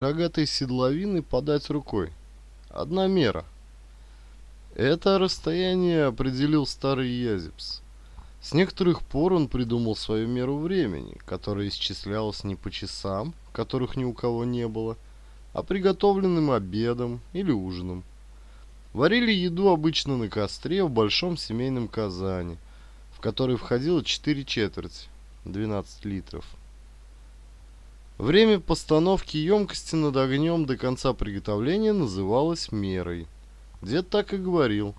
рогатой седловины подать рукой. Одна мера. Это расстояние определил старый Язепс. С некоторых пор он придумал свою меру времени, которая исчислялась не по часам, которых ни у кого не было, а приготовленным обедом или ужином. Варили еду обычно на костре в большом семейном казане, в который входило 4 четверти, 12 литров. Время постановки емкости над огнем до конца приготовления называлось мерой. Дед так и говорил.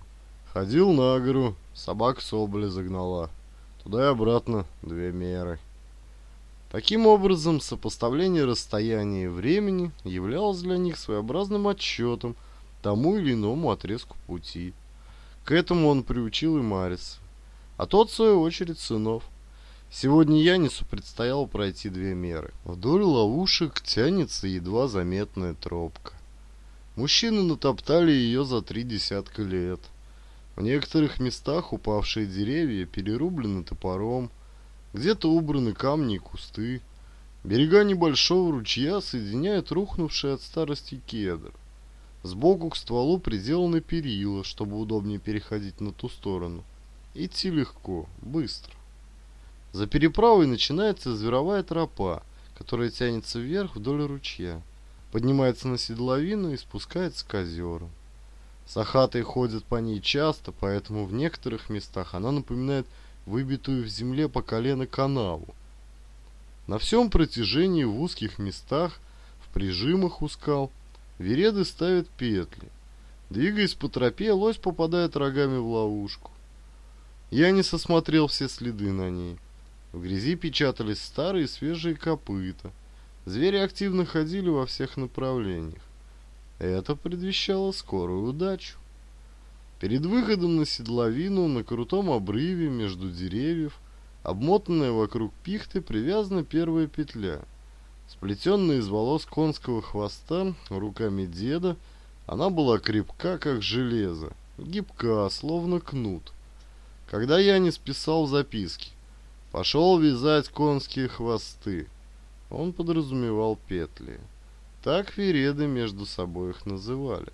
Ходил на гору, собак соболя загнала. Туда и обратно две меры. Таким образом, сопоставление расстояния и времени являлось для них своеобразным отчетом тому или иному отрезку пути. К этому он приучил и Марис, а тот, в свою очередь, сынов – Сегодня Янису предстояло пройти две меры. Вдоль ловушек тянется едва заметная тропка. Мужчины натоптали ее за три десятка лет. В некоторых местах упавшие деревья перерублены топором, где-то убраны камни и кусты. Берега небольшого ручья соединяют рухнувшие от старости кедр. Сбоку к стволу приделаны перила, чтобы удобнее переходить на ту сторону. Идти легко, быстро. За переправой начинается зверовая тропа, которая тянется вверх вдоль ручья, поднимается на седловину и спускается к озеру. Сахатые ходят по ней часто, поэтому в некоторых местах она напоминает выбитую в земле по колено канаву. На всем протяжении в узких местах, в прижимах у скал, вереды ставят петли. Двигаясь по тропе, лось попадает рогами в ловушку. Я не сосмотрел все следы на ней. В грязи печатались старые свежие копыта. Звери активно ходили во всех направлениях. Это предвещало скорую удачу. Перед выходом на седловину на крутом обрыве между деревьев, обмотанная вокруг пихты, привязана первая петля. Сплетенная из волос конского хвоста руками деда, она была крепка, как железо, гибка, словно кнут. Когда я не списал записки, Пошел вязать конские хвосты. Он подразумевал петли. Так вереды между собой их называли.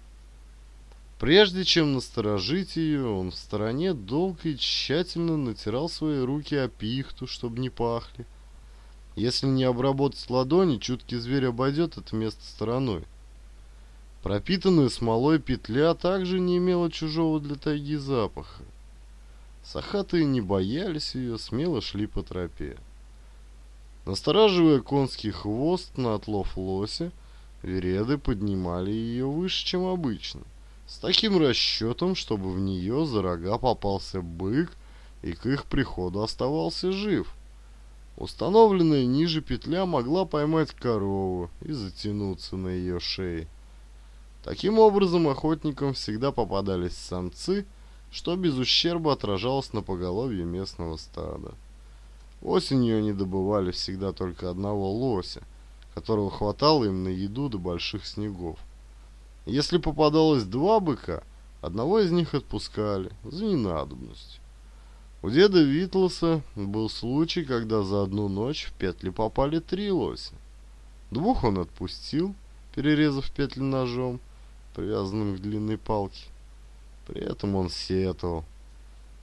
Прежде чем насторожить ее, он в стороне долго и тщательно натирал свои руки о пихту, чтобы не пахли. Если не обработать ладони, чуткий зверь обойдет это место стороной. Пропитанная смолой петля также не имела чужого для тайги запаха. Сахаты не боялись ее, смело шли по тропе. Настораживая конский хвост на отлов лося, вереды поднимали ее выше, чем обычно, с таким расчетом, чтобы в нее за рога попался бык и к их приходу оставался жив. Установленная ниже петля могла поймать корову и затянуться на ее шее. Таким образом, охотникам всегда попадались самцы, что без ущерба отражалось на поголовье местного стада. Осенью они добывали всегда только одного лося, которого хватало им на еду до больших снегов. Если попадалось два быка, одного из них отпускали за ненадобностью. У деда Витлоса был случай, когда за одну ночь в петли попали три лося. Двух он отпустил, перерезав петли ножом, привязанным к длинной палке. При этом он сетовал.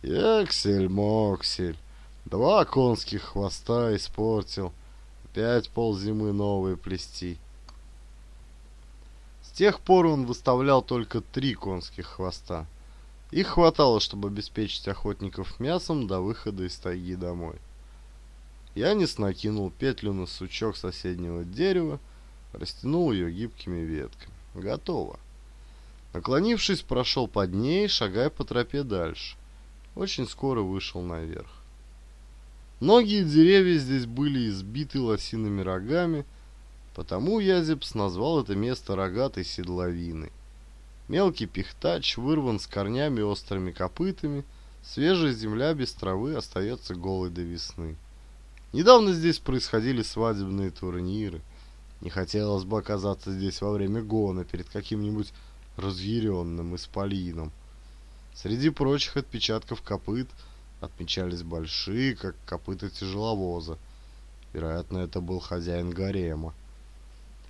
Эксель-моксель. Два конских хвоста испортил. Опять ползимы новые плести. С тех пор он выставлял только три конских хвоста. Их хватало, чтобы обеспечить охотников мясом до выхода из тайги домой. Янис накинул петлю на сучок соседнего дерева, растянул ее гибкими ветками. Готово. Наклонившись, прошел под ней, шагая по тропе дальше. Очень скоро вышел наверх. Многие деревья здесь были избиты лосиными рогами, потому Язепс назвал это место рогатой седловиной. Мелкий пихтач вырван с корнями острыми копытами, свежая земля без травы остается голой до весны. Недавно здесь происходили свадебные турниры. Не хотелось бы оказаться здесь во время гона перед каким-нибудь разъяренным исполином. Среди прочих отпечатков копыт отмечались большие, как копыта тяжеловоза. Вероятно, это был хозяин гарема.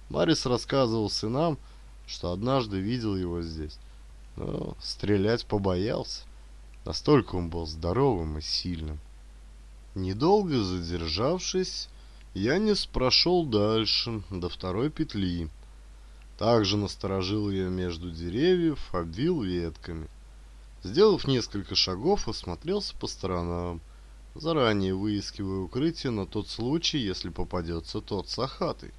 Марис рассказывал сынам, что однажды видел его здесь, но стрелять побоялся. Настолько он был здоровым и сильным. Недолго задержавшись, Янис прошел дальше, до второй петли. Также насторожил ее между деревьев, обвил ветками. Сделав несколько шагов, осмотрелся по сторонам, заранее выискивая укрытие на тот случай, если попадется тот сахатый.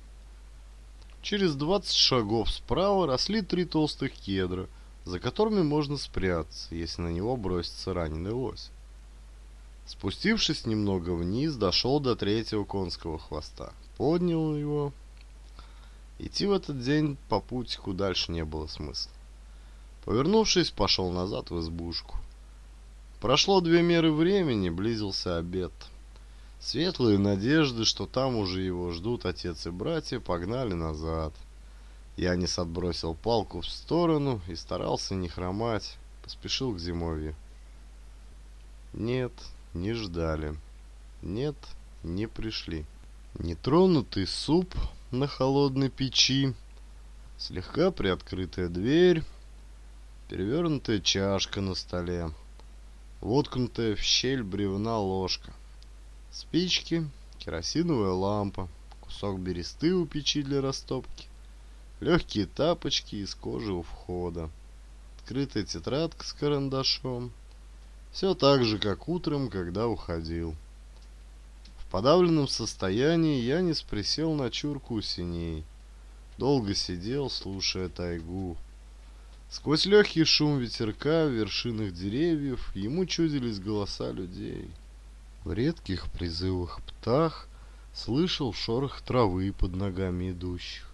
Через 20 шагов справа росли три толстых кедра, за которыми можно спрятаться, если на него бросится раненый лось. Спустившись немного вниз, дошел до третьего конского хвоста, поднял его Идти в этот день по путику дальше не было смысла. Повернувшись, пошел назад в избушку. Прошло две меры времени, близился обед. Светлые надежды, что там уже его ждут отец и братья, погнали назад. Я не отбросил палку в сторону и старался не хромать, поспешил к зимовью. Нет, не ждали. Нет, не пришли. Нетронутый суп на холодной печи, слегка приоткрытая дверь, перевернутая чашка на столе, воткнутая в щель бревна ложка, спички, керосиновая лампа, кусок бересты у печи для растопки, легкие тапочки из кожи у входа, открытая тетрадка с карандашом. Все так же, как утром, когда уходил подавленном состоянии Янис присел на чурку синей. Долго сидел, слушая тайгу. Сквозь легкий шум ветерка в вершинах деревьев ему чудились голоса людей. В редких призывах птах слышал шорох травы под ногами идущих.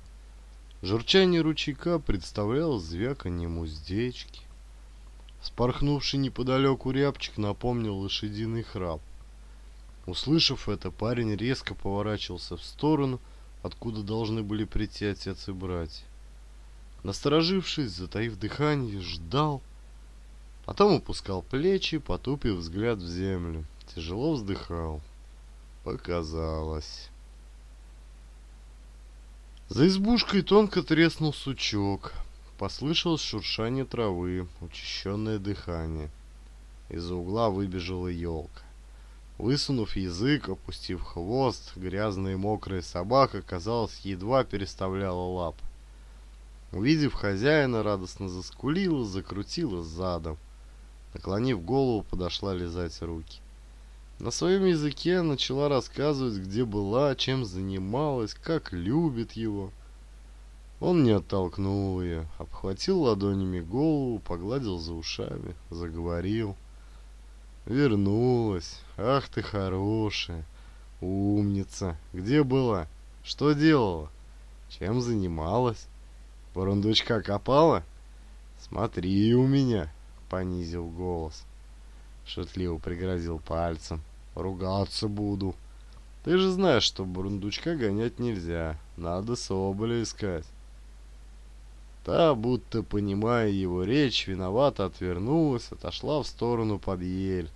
Журчание ручейка представляло звяканье уздечки. Спорхнувший неподалеку рябчик напомнил лошадиный храп. Услышав это, парень резко поворачивался в сторону, откуда должны были прийти отец и братья. Насторожившись, затаив дыхание, ждал. Потом опускал плечи, потупив взгляд в землю. Тяжело вздыхал. Показалось. За избушкой тонко треснул сучок. Послышалось шуршание травы, учащенное дыхание. Из-за угла выбежала елка. Высунув язык, опустив хвост, грязная и мокрая собака, казалось, едва переставляла лап. Увидев хозяина, радостно заскулила, закрутила задом. Наклонив голову, подошла лизать руки. На своем языке начала рассказывать, где была, чем занималась, как любит его. Он не оттолкнул ее, обхватил ладонями голову, погладил за ушами, заговорил. — Вернулась. Ах ты хорошая. Умница. Где была? Что делала? Чем занималась? Бурундучка копала? Смотри у меня, понизил голос. Шутливо пригрозил пальцем. Ругаться буду. Ты же знаешь, что бурундучка гонять нельзя. Надо соболя искать. Та, будто понимая его речь, виновато отвернулась, отошла в сторону под ель.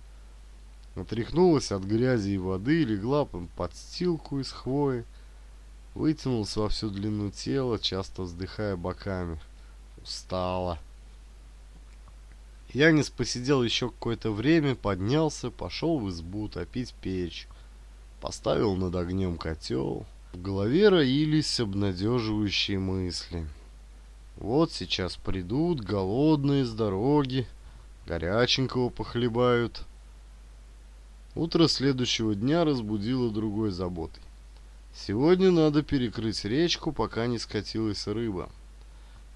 Отряхнулась от грязи и воды, легла под подстилку из хвои, вытянулась во всю длину тела, часто вздыхая боками. Устала. Янис посидел еще какое-то время, поднялся, пошел в избу топить печь. Поставил над огнем котел. В голове роились обнадеживающие мысли. Вот сейчас придут голодные с дороги, горяченького похлебают. Утро следующего дня разбудило другой заботой. Сегодня надо перекрыть речку, пока не скатилась рыба.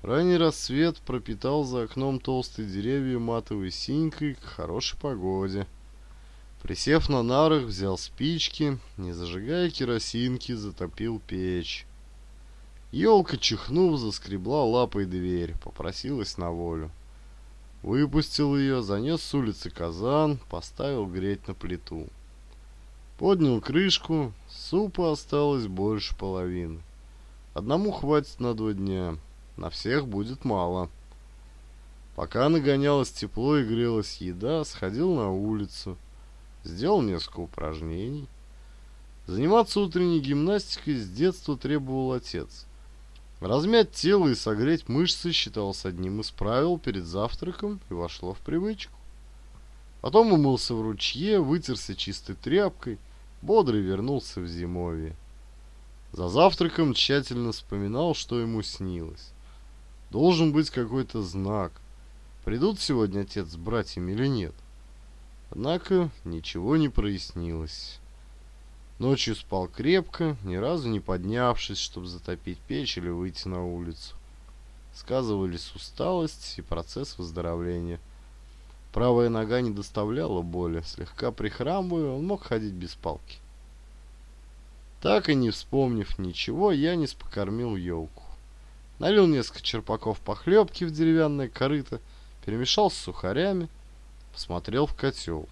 Ранний рассвет пропитал за окном толстые деревья матовой синькой к хорошей погоде. Присев на нарах, взял спички, не зажигая керосинки, затопил печь. Елка, чихнув, заскребла лапой дверь, попросилась на волю. Выпустил ее, занес с улицы казан, поставил греть на плиту. Поднял крышку, супа осталось больше половины. Одному хватит на два дня, на всех будет мало. Пока нагонялось тепло и грелась еда, сходил на улицу, сделал несколько упражнений. Заниматься утренней гимнастикой с детства требовал отец. Размять тело и согреть мышцы считалось одним из правил перед завтраком и вошло в привычку. Потом умылся в ручье, вытерся чистой тряпкой, бодрый вернулся в зимовье. За завтраком тщательно вспоминал, что ему снилось. Должен быть какой-то знак. Придут сегодня отец с братьями или нет? Однако ничего не прояснилось. Ночью спал крепко, ни разу не поднявшись, чтобы затопить печь или выйти на улицу. Сказывались усталость и процесс выздоровления. Правая нога не доставляла боли, слегка прихрамывая, он мог ходить без палки. Так и не вспомнив ничего, я не спокормил елку. Налил несколько черпаков похлебки в деревянное корыто, перемешал с сухарями, посмотрел в котел.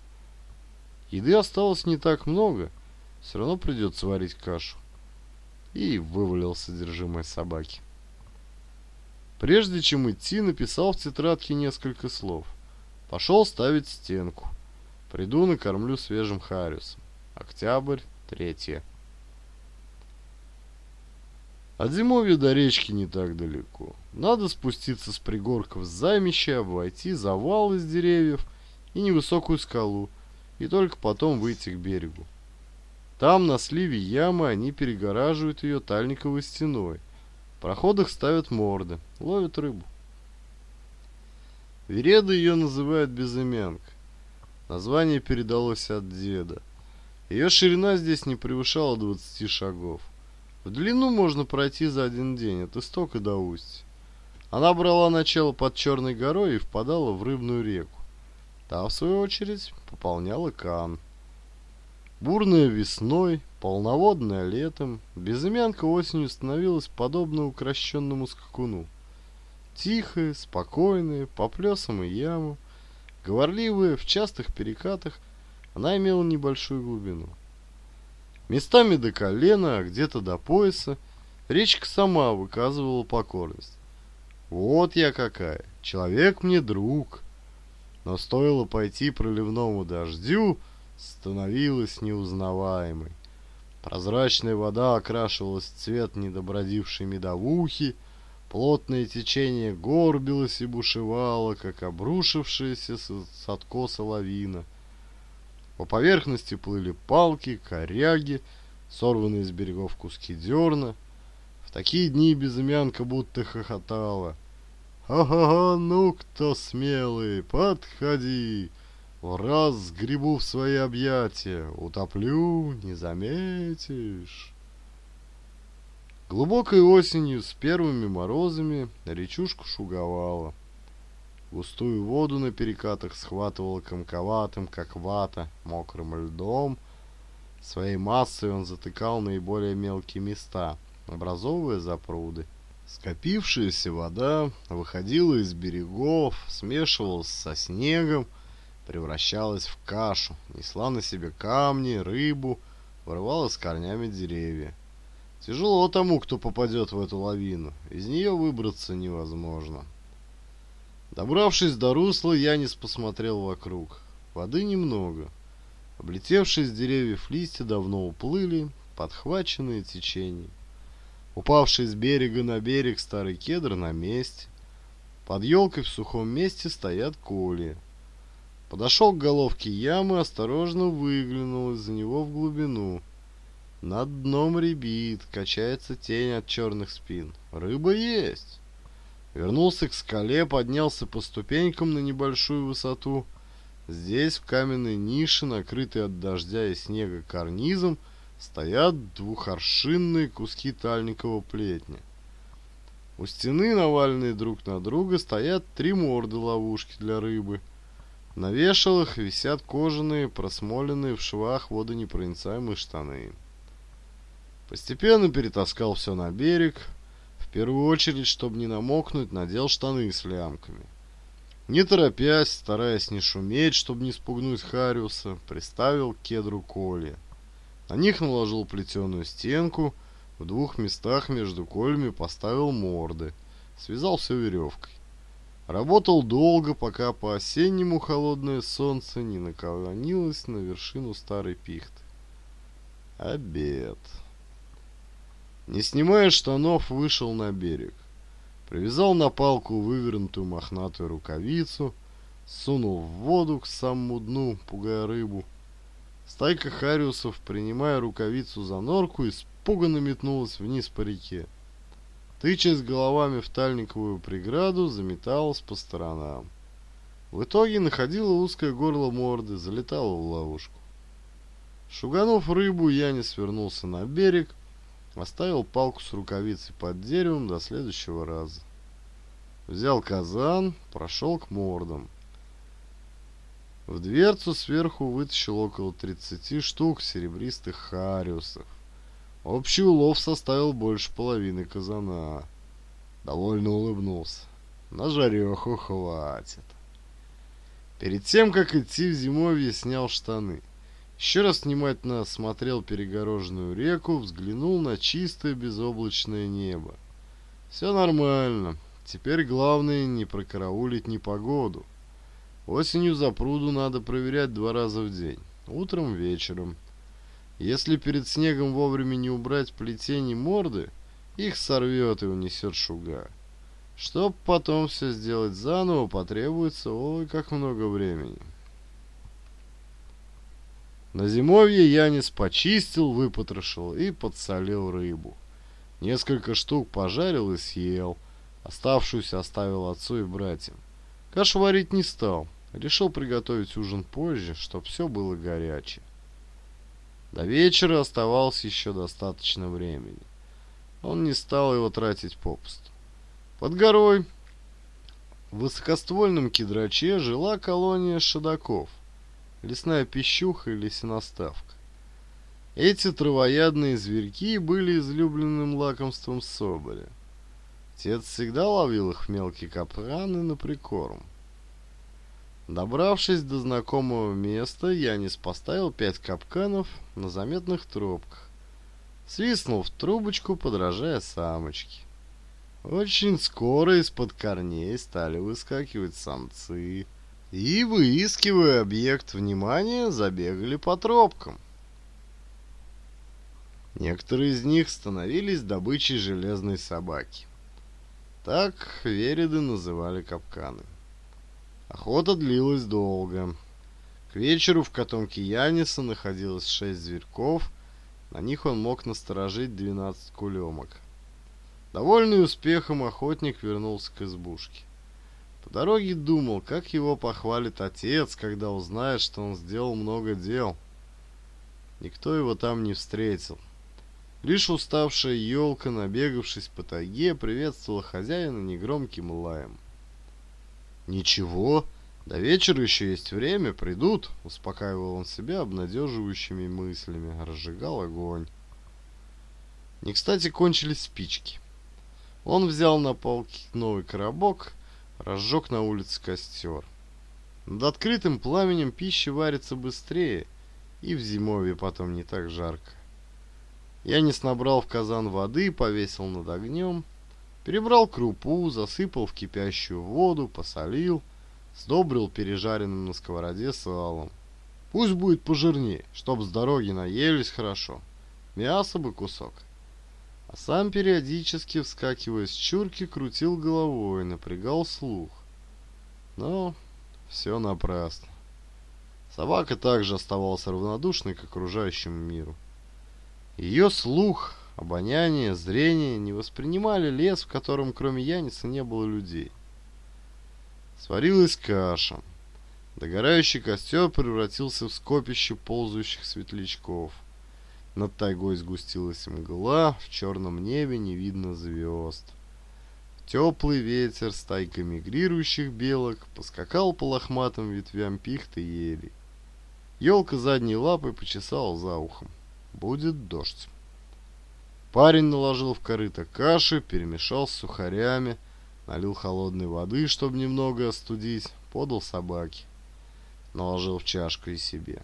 Еды осталось не так много — все равно придется варить кашу. И вывалил содержимое собаки. Прежде чем идти, написал в тетрадке несколько слов. Пошел ставить стенку. Приду накормлю свежим хариусом. Октябрь, третье. А От зимовья до речки не так далеко. Надо спуститься с пригорков с займища, обойти завал из деревьев и невысокую скалу, и только потом выйти к берегу. Там, на сливе ямы, они перегораживают ее тальниковой стеной. В проходах ставят морды, ловят рыбу. Вереда ее называют безымянка. Название передалось от деда. Ее ширина здесь не превышала 20 шагов. В длину можно пройти за один день, от истока до устья. Она брала начало под Черной горой и впадала в Рыбную реку. Та, в свою очередь, пополняла Кан. Бурная весной, полноводная летом, безымянка осенью становилась подобно укращенному скакуну. Тихая, спокойная, по плесам и яму, говорливая, в частых перекатах, она имела небольшую глубину. Местами до колена, а где-то до пояса, речка сама выказывала покорность. Вот я какая, человек мне друг. Но стоило пойти проливному дождю, становилась неузнаваемой. Прозрачная вода окрашивалась в цвет недобродившей медовухи, плотное течение горбилось и бушевало, как обрушившаяся с откоса лавина. По поверхности плыли палки, коряги, сорванные с берегов куски дерна. В такие дни безымянка будто хохотала. «Ха-ха-ха, ну кто смелый, подходи!» Раз сгребу в свои объятия, утоплю, не заметишь. Глубокой осенью с первыми морозами речушку шуговала. Густую воду на перекатах схватывала комковатым, как вата, мокрым льдом. Своей массой он затыкал наиболее мелкие места, образовывая запруды. Скопившаяся вода выходила из берегов, смешивалась со снегом, превращалась в кашу, несла на себе камни, рыбу, вырывала с корнями деревья. Тяжело тому, кто попадет в эту лавину, из нее выбраться невозможно. Добравшись до русла, Янис посмотрел вокруг. Воды немного. Облетевшие с деревьев листья давно уплыли, подхваченные течением. Упавший с берега на берег старый кедр на месте. Под елкой в сухом месте стоят коли. Подошел к головке ямы, осторожно выглянул из-за него в глубину. Над дном ребит, качается тень от черных спин. Рыба есть. Вернулся к скале, поднялся по ступенькам на небольшую высоту. Здесь, в каменной нише, накрытой от дождя и снега карнизом, стоят двухоршинные куски тальникового плетня. У стены, наваленные друг на друга, стоят три морды ловушки для рыбы — на вешалах висят кожаные, просмоленные в швах водонепроницаемые штаны. Постепенно перетаскал все на берег. В первую очередь, чтобы не намокнуть, надел штаны с лямками. Не торопясь, стараясь не шуметь, чтобы не спугнуть Хариуса, приставил к кедру колья. На них наложил плетеную стенку, в двух местах между кольями поставил морды, связал все веревкой. Работал долго, пока по-осеннему холодное солнце не наклонилось на вершину старой пихты. Обед. Не снимая штанов, вышел на берег. Привязал на палку вывернутую мохнатую рукавицу, сунул в воду к самому дну, пугая рыбу. Стайка хариусов, принимая рукавицу за норку, испуганно метнулась вниз по реке. Тычась головами в тальниковую преграду, заметалась по сторонам. В итоге находила узкое горло морды, залетала в ловушку. Шуганув рыбу, я не свернулся на берег, оставил палку с рукавицей под деревом до следующего раза. Взял казан, прошел к мордам. В дверцу сверху вытащил около 30 штук серебристых хариусов. Общий улов составил больше половины казана. Довольно улыбнулся. На жареху хватит. Перед тем, как идти в зимовье, снял штаны. Еще раз внимательно осмотрел перегороженную реку, взглянул на чистое безоблачное небо. Все нормально. Теперь главное не прокараулить непогоду. Осенью за пруду надо проверять два раза в день. Утром, вечером. Если перед снегом вовремя не убрать плетени морды, их сорвет и унесет шуга. Чтоб потом все сделать заново, потребуется, ой, как много времени. На зимовье Янис почистил, выпотрошил и подсолил рыбу. Несколько штук пожарил и съел. Оставшуюся оставил отцу и братьям. Кашу варить не стал. Решил приготовить ужин позже, чтоб все было горячее. До вечера оставалось еще достаточно времени. Он не стал его тратить попусту. Под горой в высокоствольном кедраче жила колония шадаков, лесная пищуха или сеноставка. Эти травоядные зверьки были излюбленным лакомством соболя. Отец всегда ловил их в мелкие капраны на прикорм. Добравшись до знакомого места, Янис поставил пять капканов на заметных тропках. Свистнул в трубочку, подражая самочке. Очень скоро из-под корней стали выскакивать самцы. И, выискивая объект внимания, забегали по тропкам. Некоторые из них становились добычей железной собаки. Так вереды называли капканы. Охота длилась долго. К вечеру в котомке Яниса находилось шесть зверьков, на них он мог насторожить двенадцать кулемок. Довольный успехом охотник вернулся к избушке. По дороге думал, как его похвалит отец, когда узнает, что он сделал много дел. Никто его там не встретил. Лишь уставшая елка, набегавшись по тайге, приветствовала хозяина негромким лаем. «Ничего, до вечера еще есть время, придут», — успокаивал он себя обнадеживающими мыслями, разжигал огонь. Не кстати кончились спички. Он взял на полке новый коробок, разжег на улице костер. Над открытым пламенем пища варится быстрее, и в зимовье потом не так жарко. Я не снабрал в казан воды, повесил над огнем — Перебрал крупу, засыпал в кипящую воду, посолил, сдобрил пережаренным на сковороде салом. Пусть будет пожирнее, чтоб с дороги наелись хорошо. Мясо бы кусок. А сам периодически, вскакивая с чурки, крутил головой, напрягал слух. Но все напрасно. Собака также оставалась равнодушной к окружающему миру. Ее слух обоняние, зрение не воспринимали лес, в котором кроме Яниса не было людей. Сварилась каша. Догорающий костер превратился в скопище ползающих светлячков. Над тайгой сгустилась мгла, в черном небе не видно звезд. Теплый ветер стайка мигрирующих белок поскакал по лохматым ветвям пихты ели. Елка задней лапой почесала за ухом. Будет дождь. Парень наложил в корыто каши, перемешал с сухарями, налил холодной воды, чтобы немного остудить, подал собаке. Наложил в чашку и себе.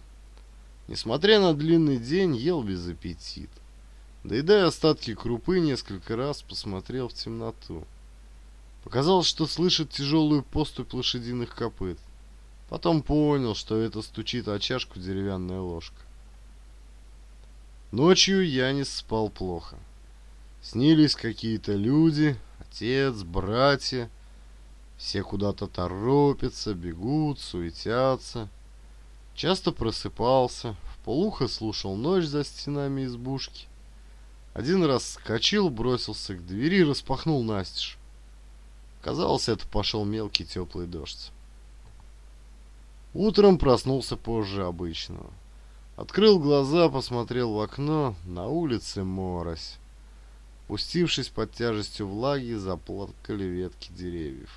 Несмотря на длинный день, ел без аппетита. Доедая остатки крупы, несколько раз посмотрел в темноту. Показалось, что слышит тяжелую поступь лошадиных копыт. Потом понял, что это стучит о чашку деревянная ложка. Ночью я не спал плохо. Снились какие-то люди, отец, братья. Все куда-то торопятся, бегут, суетятся. Часто просыпался, в полухо слушал ночь за стенами избушки. Один раз скочил, бросился к двери распахнул настежь. Казалось, это пошел мелкий теплый дождь. Утром проснулся позже обычного. Открыл глаза, посмотрел в окно, на улице морось. Пустившись под тяжестью влаги, заплакали ветки деревьев.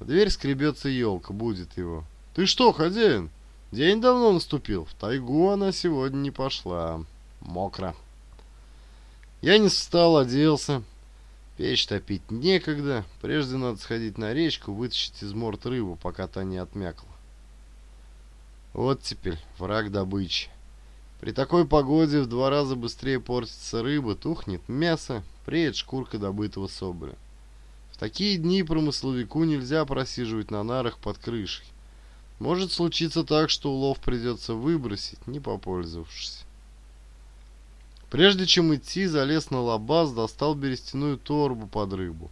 В дверь скребется елка, будет его. «Ты что, хозяин? День давно наступил. В тайгу она сегодня не пошла. Мокро». Я не встал, оделся. Печь топить некогда. Прежде надо сходить на речку, вытащить из морд рыбу, пока та не отмякла. Вот теперь – враг добычи. При такой погоде в два раза быстрее портится рыба, тухнет мясо, преет шкурка добытого соболя. В такие дни промысловику нельзя просиживать на нарах под крышей. Может случиться так, что улов придется выбросить, не попользовавшись. Прежде чем идти, залез на лабаз, достал берестяную торбу под рыбу.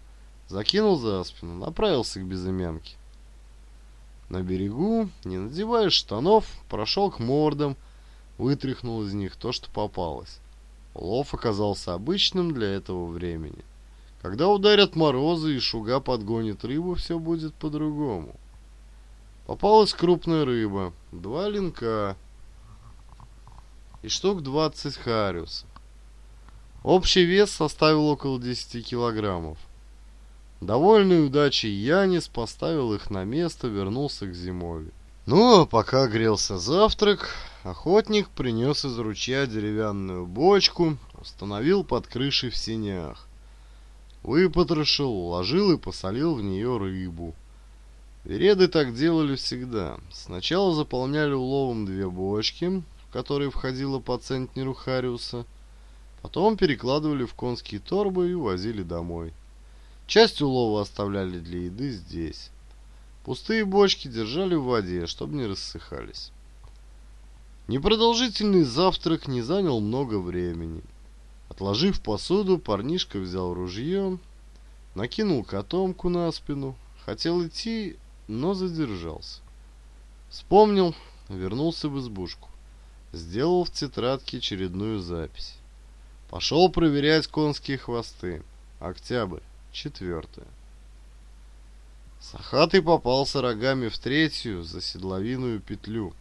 Закинул за спину, направился к безымянке на берегу, не надевая штанов, прошел к мордам, вытряхнул из них то, что попалось. Лов оказался обычным для этого времени. Когда ударят морозы и шуга подгонит рыбу, все будет по-другому. Попалась крупная рыба, два линка и штук 20 хариусов. Общий вес составил около 10 килограммов. Довольный удачей Янис поставил их на место, вернулся к зимовью. Ну, а пока грелся завтрак, охотник принес из ручья деревянную бочку, установил под крышей в синях, Выпотрошил, уложил и посолил в нее рыбу. Вереды так делали всегда. Сначала заполняли уловом две бочки, в которые входило по центнеру Хариуса, потом перекладывали в конские торбы и увозили домой. Часть улова оставляли для еды здесь. Пустые бочки держали в воде, чтобы не рассыхались. Непродолжительный завтрак не занял много времени. Отложив посуду, парнишка взял ружье, накинул котомку на спину, хотел идти, но задержался. Вспомнил, вернулся в избушку. Сделал в тетрадке очередную запись. Пошел проверять конские хвосты. Октябрь. Четвертое. Сахатый попался рогами в третью за седловинную петлю.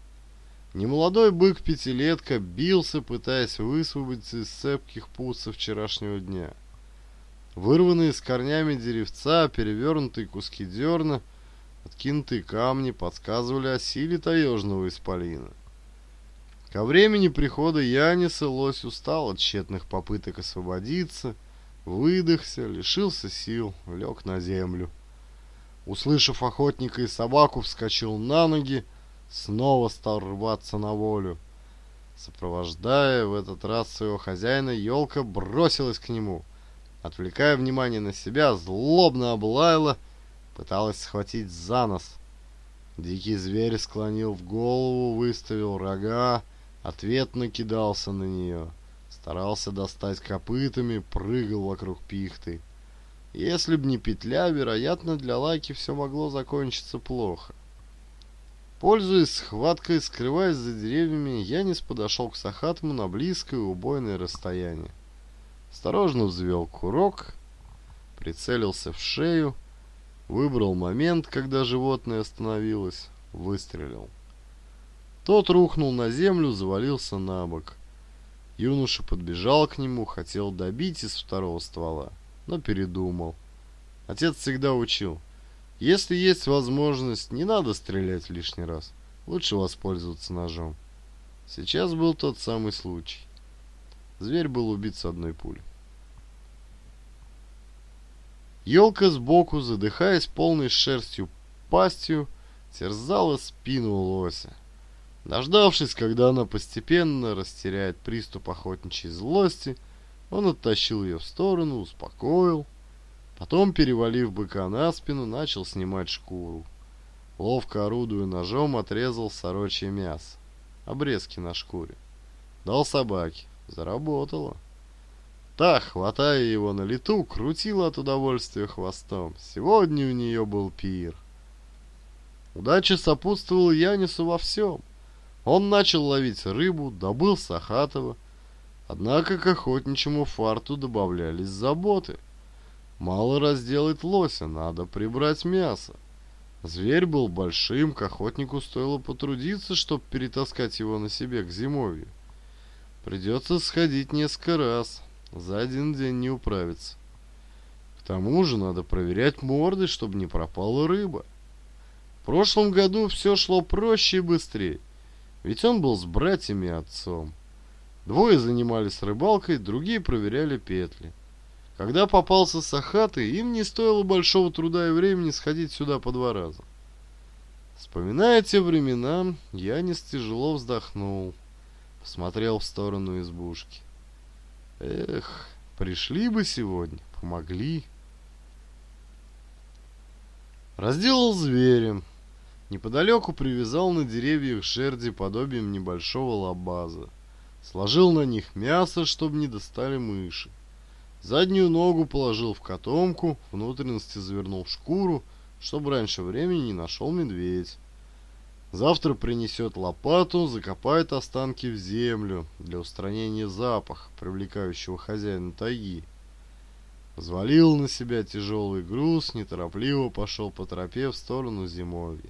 Немолодой бык-пятилетка бился, пытаясь высвободиться из цепких пут вчерашнего дня. Вырванные с корнями деревца, перевернутые куски дерна, откинутые камни подсказывали о силе таежного исполина. Ко времени прихода Яниса лось устал от тщетных попыток освободиться — выдохся, лишился сил, лег на землю. Услышав охотника и собаку, вскочил на ноги, снова стал рваться на волю. Сопровождая в этот раз своего хозяина, елка бросилась к нему. Отвлекая внимание на себя, злобно облаяла, пыталась схватить за нос. Дикий зверь склонил в голову, выставил рога, ответно кидался на нее. Старался достать копытами, прыгал вокруг пихты. Если б не петля, вероятно, для Лаки все могло закончиться плохо. Пользуясь схваткой, скрываясь за деревьями, Янис подошел к Сахатму на близкое убойное расстояние. Осторожно взвел курок, прицелился в шею, выбрал момент, когда животное остановилось, выстрелил. Тот рухнул на землю, завалился на бок. Юноша подбежал к нему, хотел добить из второго ствола, но передумал. Отец всегда учил, если есть возможность, не надо стрелять лишний раз, лучше воспользоваться ножом. Сейчас был тот самый случай. Зверь был убит с одной пули. Елка сбоку, задыхаясь полной шерстью пастью, терзала спину лося. Дождавшись, когда она постепенно растеряет приступ охотничьей злости, он оттащил ее в сторону, успокоил. Потом, перевалив быка на спину, начал снимать шкуру. Ловко орудуя ножом, отрезал сорочье мясо, обрезки на шкуре. Дал собаке. Заработало. Та, хватая его на лету, крутила от удовольствия хвостом. Сегодня у нее был пир. Удача сопутствовала Янису во всем. Он начал ловить рыбу, добыл Сахатова. Однако к охотничьему фарту добавлялись заботы. Мало разделать лося, надо прибрать мясо. Зверь был большим, к охотнику стоило потрудиться, чтобы перетаскать его на себе к зимовью. Придется сходить несколько раз, за один день не управиться. К тому же надо проверять морды, чтобы не пропала рыба. В прошлом году все шло проще и быстрее. Ведь он был с братьями и отцом. Двое занимались рыбалкой, другие проверяли петли. Когда попался Сахаты, им не стоило большого труда и времени сходить сюда по два раза. Вспоминая те времена, я не тяжело вздохнул, посмотрел в сторону избушки. Эх, пришли бы сегодня, помогли. Разделал зверя, Неподалеку привязал на деревьях шерди подобием небольшого лабаза. Сложил на них мясо, чтобы не достали мыши. Заднюю ногу положил в котомку, внутренности завернул в шкуру, чтобы раньше времени не нашел медведь. Завтра принесет лопату, закопает останки в землю для устранения запаха, привлекающего хозяина тайги. Взвалил на себя тяжелый груз, неторопливо пошел по тропе в сторону зимовья.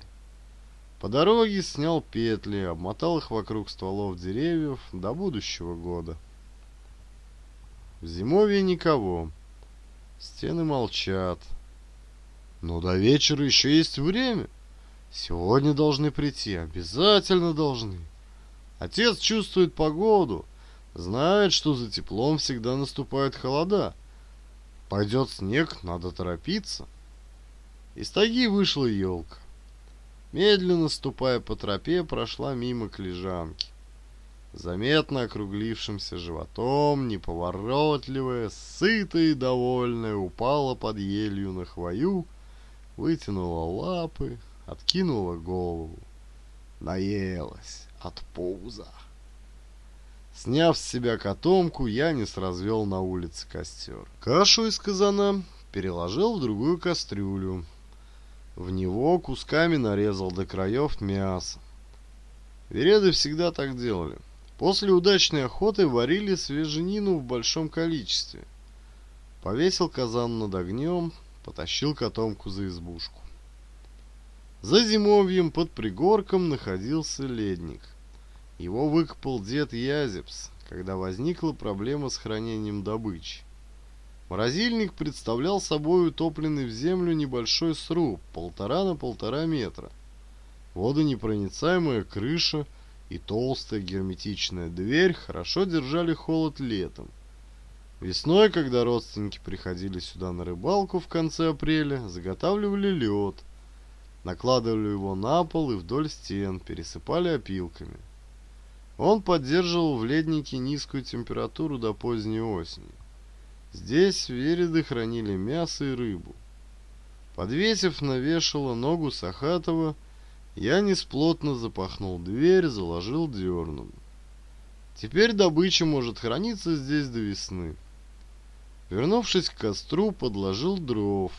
По дороге снял петли, обмотал их вокруг стволов деревьев до будущего года. В зимовье никого. Стены молчат. Но до вечера еще есть время. Сегодня должны прийти, обязательно должны. Отец чувствует погоду, знает, что за теплом всегда наступает холода. Пойдет снег, надо торопиться. Из тайги вышла елка медленно ступая по тропе, прошла мимо клежанки. Заметно округлившимся животом, неповоротливая, сытая и довольная, упала под елью на хвою, вытянула лапы, откинула голову. Наелась от пуза. Сняв с себя котомку, Янис развел на улице костер. Кашу из казана переложил в другую кастрюлю, в него кусками нарезал до краев мясо. Вереды всегда так делали. После удачной охоты варили свеженину в большом количестве. Повесил казан над огнем, потащил котомку за избушку. За зимовьем под пригорком находился ледник. Его выкопал дед Язепс, когда возникла проблема с хранением добычи. Морозильник представлял собой утопленный в землю небольшой сруб, полтора на полтора метра. Водонепроницаемая крыша и толстая герметичная дверь хорошо держали холод летом. Весной, когда родственники приходили сюда на рыбалку в конце апреля, заготавливали лед, накладывали его на пол и вдоль стен, пересыпали опилками. Он поддерживал в леднике низкую температуру до поздней осени. Здесь вереды хранили мясо и рыбу. Подвесив навешала ногу Сахатова, я несплотно запахнул дверь, заложил дерном. Теперь добыча может храниться здесь до весны. Вернувшись к костру, подложил дров,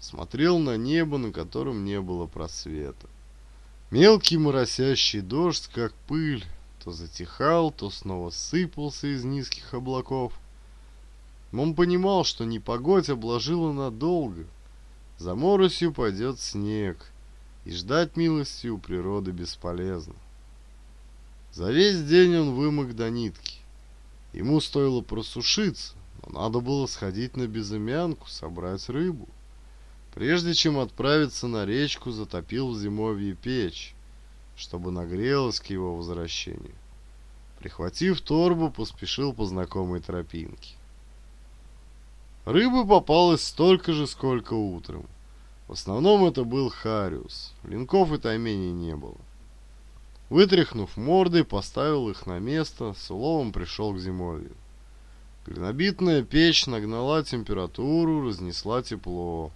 смотрел на небо, на котором не было просвета. Мелкий моросящий дождь, как пыль, то затихал, то снова сыпался из низких облаков — он понимал, что непогодь обложила надолго. За моросью пойдет снег, и ждать милости у природы бесполезно. За весь день он вымок до нитки. Ему стоило просушиться, но надо было сходить на безымянку, собрать рыбу. Прежде чем отправиться на речку, затопил в зимовье печь, чтобы нагрелась к его возвращению. Прихватив торбу, поспешил по знакомой тропинке. Рыбы попалось столько же, сколько утром. В основном это был хариус. Линков и томений не было. Вытряхнув морды, поставил их на место, с уловом пришел к зимовью. Глинобитная печь нагнала температуру, разнесла тепло.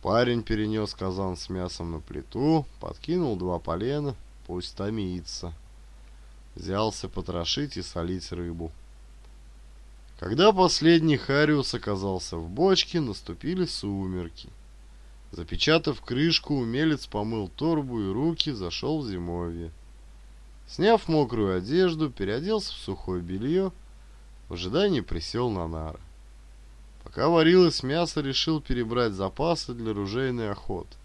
Парень перенес казан с мясом на плиту, подкинул два полена, пусть томится. Взялся потрошить и солить рыбу. Когда последний Хариус оказался в бочке, наступили сумерки. Запечатав крышку, умелец помыл торбу и руки, зашел в зимовье. Сняв мокрую одежду, переоделся в сухое белье, в ожидании присел на нары. Пока варилось мясо, решил перебрать запасы для ружейной охоты.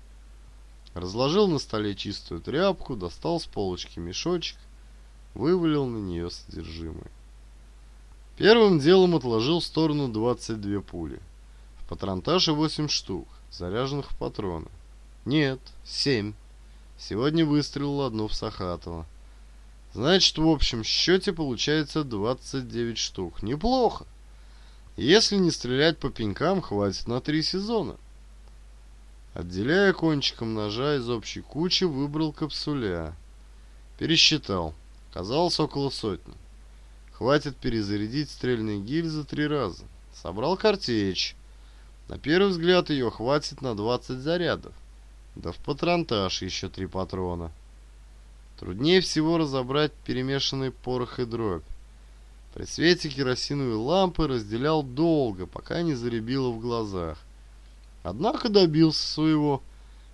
Разложил на столе чистую тряпку, достал с полочки мешочек, вывалил на нее содержимое. Первым делом отложил в сторону 22 пули. В патронташе 8 штук, заряженных в патроны. Нет, 7. Сегодня выстрелил одну в Сахатова. Значит, в общем счете получается 29 штук. Неплохо. Если не стрелять по пенькам, хватит на три сезона. Отделяя кончиком ножа из общей кучи, выбрал капсуля. Пересчитал. Казалось, около сотни. Хватит перезарядить стрельные гильзы три раза. Собрал картечь. На первый взгляд ее хватит на 20 зарядов. Да в патронтаж еще три патрона. Труднее всего разобрать перемешанный порох и дробь. При свете керосиновой лампы разделял долго, пока не заребило в глазах. Однако добился своего.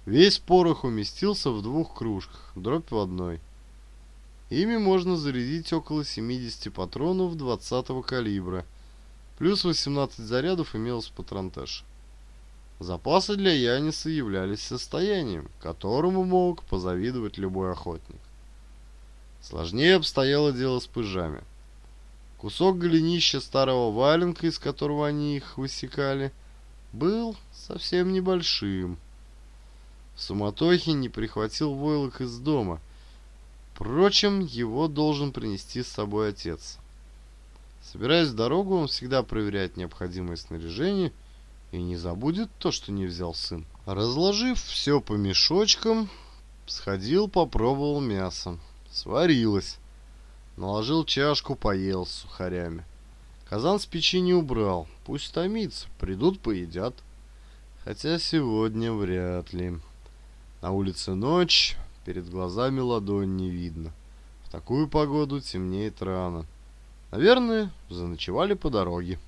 Весь порох уместился в двух кружках, дробь в одной. Ими можно зарядить около 70 патронов 20 калибра. Плюс 18 зарядов имелось патронтаж. Запасы для Яниса являлись состоянием, которому мог позавидовать любой охотник. Сложнее обстояло дело с пыжами. Кусок голенища старого валенка, из которого они их высекали, был совсем небольшим. В суматохе не прихватил войлок из дома, Впрочем, его должен принести с собой отец. Собираясь в дорогу, он всегда проверяет необходимое снаряжение и не забудет то, что не взял сын. Разложив все по мешочкам, сходил попробовал мясо. Сварилось. Наложил чашку, поел с сухарями. Казан с печи не убрал. Пусть томится, придут, поедят. Хотя сегодня вряд ли. На улице ночь, перед глазами ладонь не видно. В такую погоду темнеет рано. Наверное, заночевали по дороге.